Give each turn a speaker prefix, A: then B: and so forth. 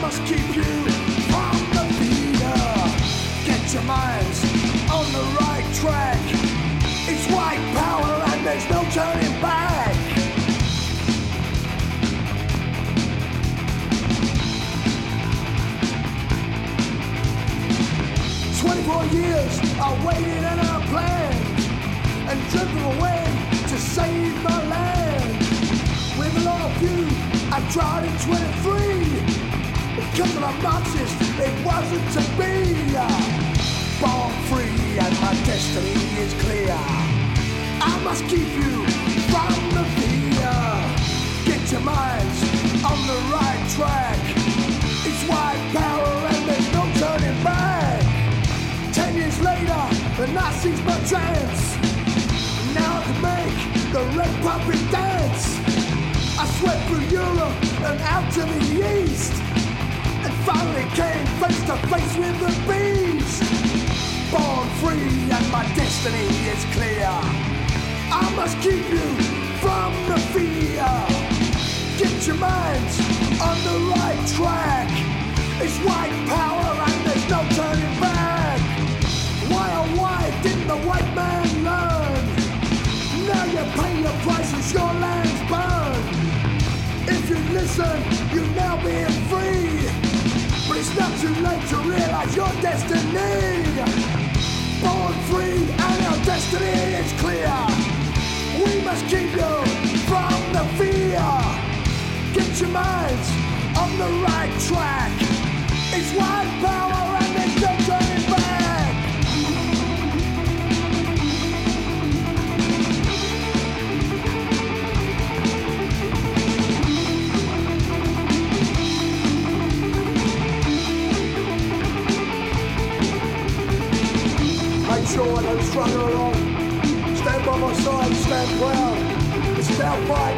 A: must keep you from the fear. Get your minds on the right track. It's white power and there's no turning back. Twenty-four years I waited and I planned and driven away to save my land. With a lot of you, I tried in 23. It wasn't to be. Born free and my destiny is clear. I must keep you from the fear. Get your minds on the right track. It's white power and there's no turning back. Ten years later, the Nazis were trance. Now can make the red puppet dance. I swept through Europe and out to the east. Finally came face to face with the beast. Born free and my destiny is clear. I must keep you from the fear. Get your minds on the right track. It's white power and there's no turning back. Why oh why didn't the white man learn? Now you pay your price as your lands burn. If you listen, free and our destiny is clear. We must keep you from the fear. Get your minds on the right track. It's white power Make sure I don't struggle along. Stand by my side, stand proud. It's our fight.